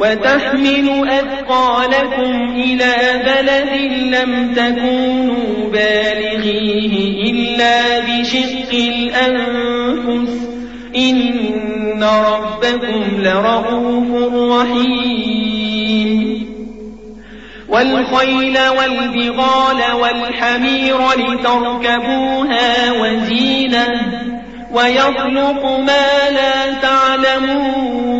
وتحمل أثقالكم إلى بلد لم تكونوا بالغيه إلا بشق الأنفس. إن ربكم لرؤوف رحيم. والخيل والبغال والحمير لتركبوها وزينة. ويخلق ما لا تعلمون.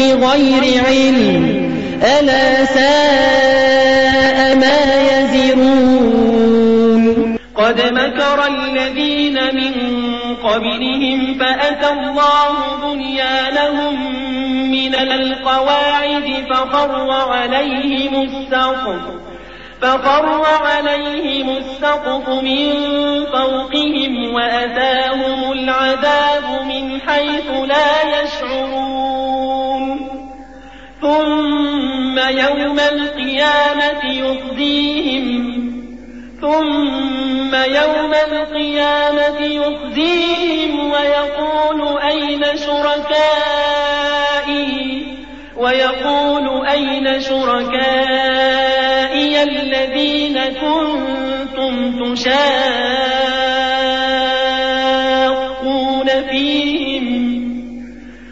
بغير علم ألا ساء ما يزرون. قد مكر الذين من قبلهم فأتى الله بنيانهم من القواعد فخر عليهم السقف فخر عليهم السقف من فوقهم وأتاهم العذاب من حيث لا يشعرون. ثم يوم القيامة يخزيهم. ثم يوم القيامة يخزيهم ويقول أين شركائي؟ ويقول أين شركائي الذين كنتم تشاقون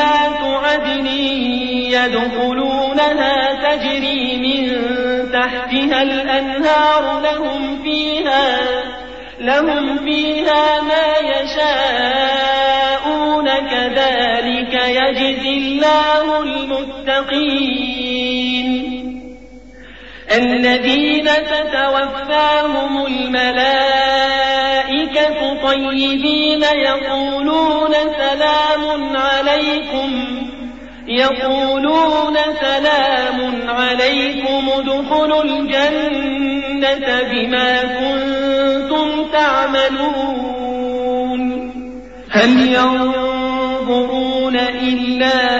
جنات عدن يدخلونها تجري من تحتها الأنهار لهم فيها لهم فيها ما يشاءون. كذلك يجزي الله المتقين. الذين تتوفاهم الملائكة طيبين يقولون سلام عليكم يقولون سلام عليكم ادخلوا الجنة بما كنتم تعملون. هل ينظرون إلا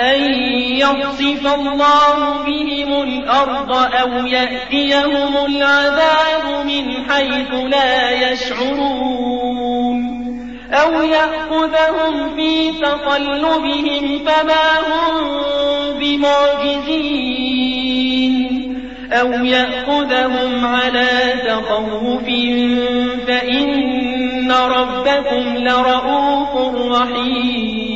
أن يخسف الله بهم الأرض أو يأتيهم العذاب من حيث لا يشعرون أو يأخذهم في تقلبهم فما هم بمعجزين أو يأخذهم على تخوف فإن ربكم لرؤوف رحيم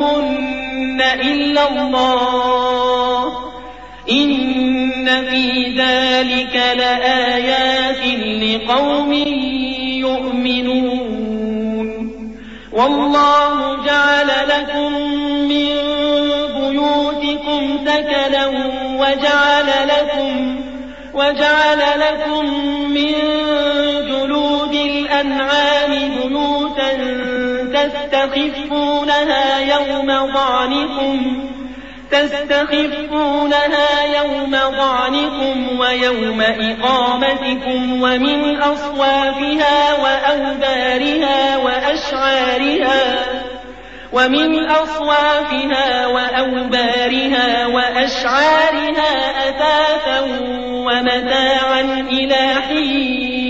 يمسكهن إلا الله. إن في ذلك لآيات لقوم يؤمنون. والله جعل لكم من بيوتكم سكنا وجعل لكم وجعل لكم من جلود الأنعام بيوتا تستخفونها يوم ضعنكم تستخفونها يوم ضعنكم ويوم إقامتكم ومن أصوافها وأوبارها وأشعارها ومن أصوافها وأوبارها وأشعارها أثاثا ومتاعا إلى حين.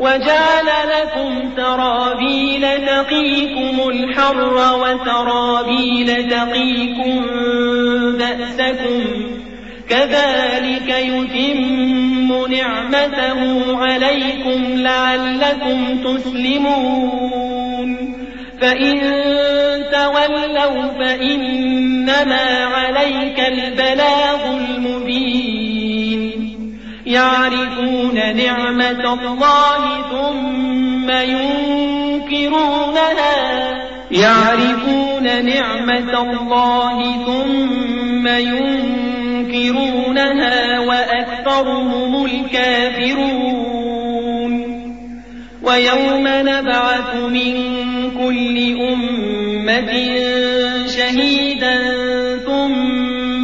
وجعل لكم سرابيل تقيكم الحر وسرابيل تقيكم بأسكم كذلك يتم نعمته عليكم لعلكم تسلمون فإن تولوا فإنما عليك البلاغ المبين يعرفون نعمة الله ثم ينكرونها. يعرفون نعمة الله ثم ينكرونها وأكثرهم الكافرون. ويوم نبعث من كل أمة شهيدا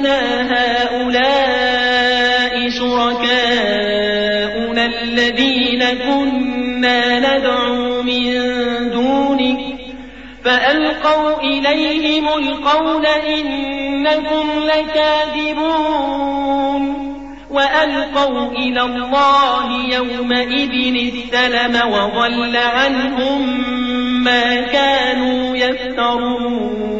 ربنا هؤلاء شركاؤنا الذين كنا ندعو من دونك فألقوا إليهم القول إنكم لكاذبون وألقوا إلى الله يومئذ السلم وضل عنهم ما كانوا يفترون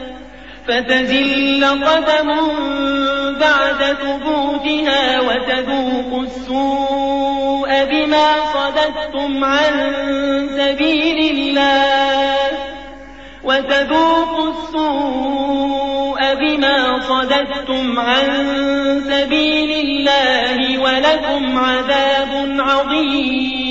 فتزل قدم بعد ثبوتها وتذوقوا السوء بما صددتم عن سبيل الله وتذوقوا السوء بما صددتم عن سبيل الله ولكم عذاب عظيم.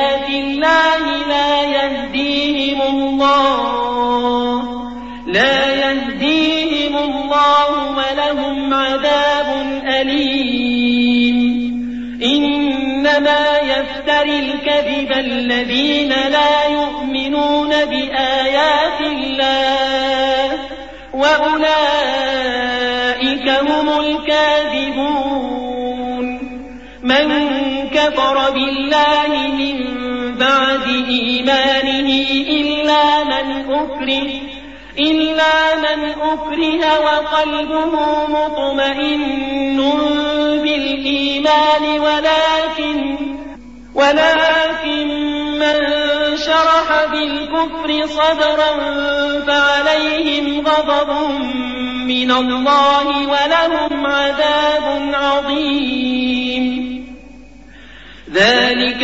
الله لا يهديهم الله ولهم عذاب أليم. إنما يفتري الكذب الذين لا يؤمنون بآيات الله وأولئك هم الكاذبون. من كفر بالله من بعد إيمانه إلا من أكره إلا من أكره وقلبه مطمئن بالإيمان ولكن ولكن من شرح بالكفر صدرا فعليهم غضب من الله ولهم عذاب عظيم. ذلك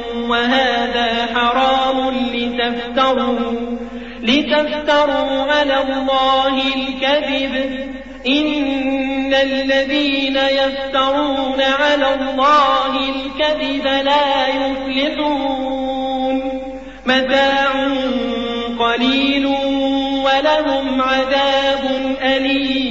وهذا حرام لتفتروا لتفتروا على الله الكذب. إن الذين يفترون على الله الكذب لا يفلحون. متاع قليل ولهم عذاب أليم.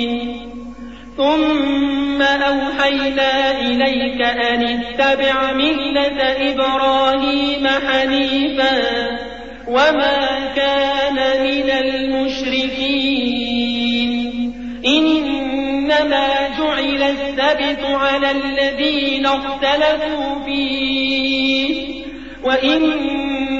ثم أوحينا إليك أن اتبع ملة إبراهيم حنيفا وما كان من المشركين. إنما جعل السبت على الذين اختلفوا فيه. وإن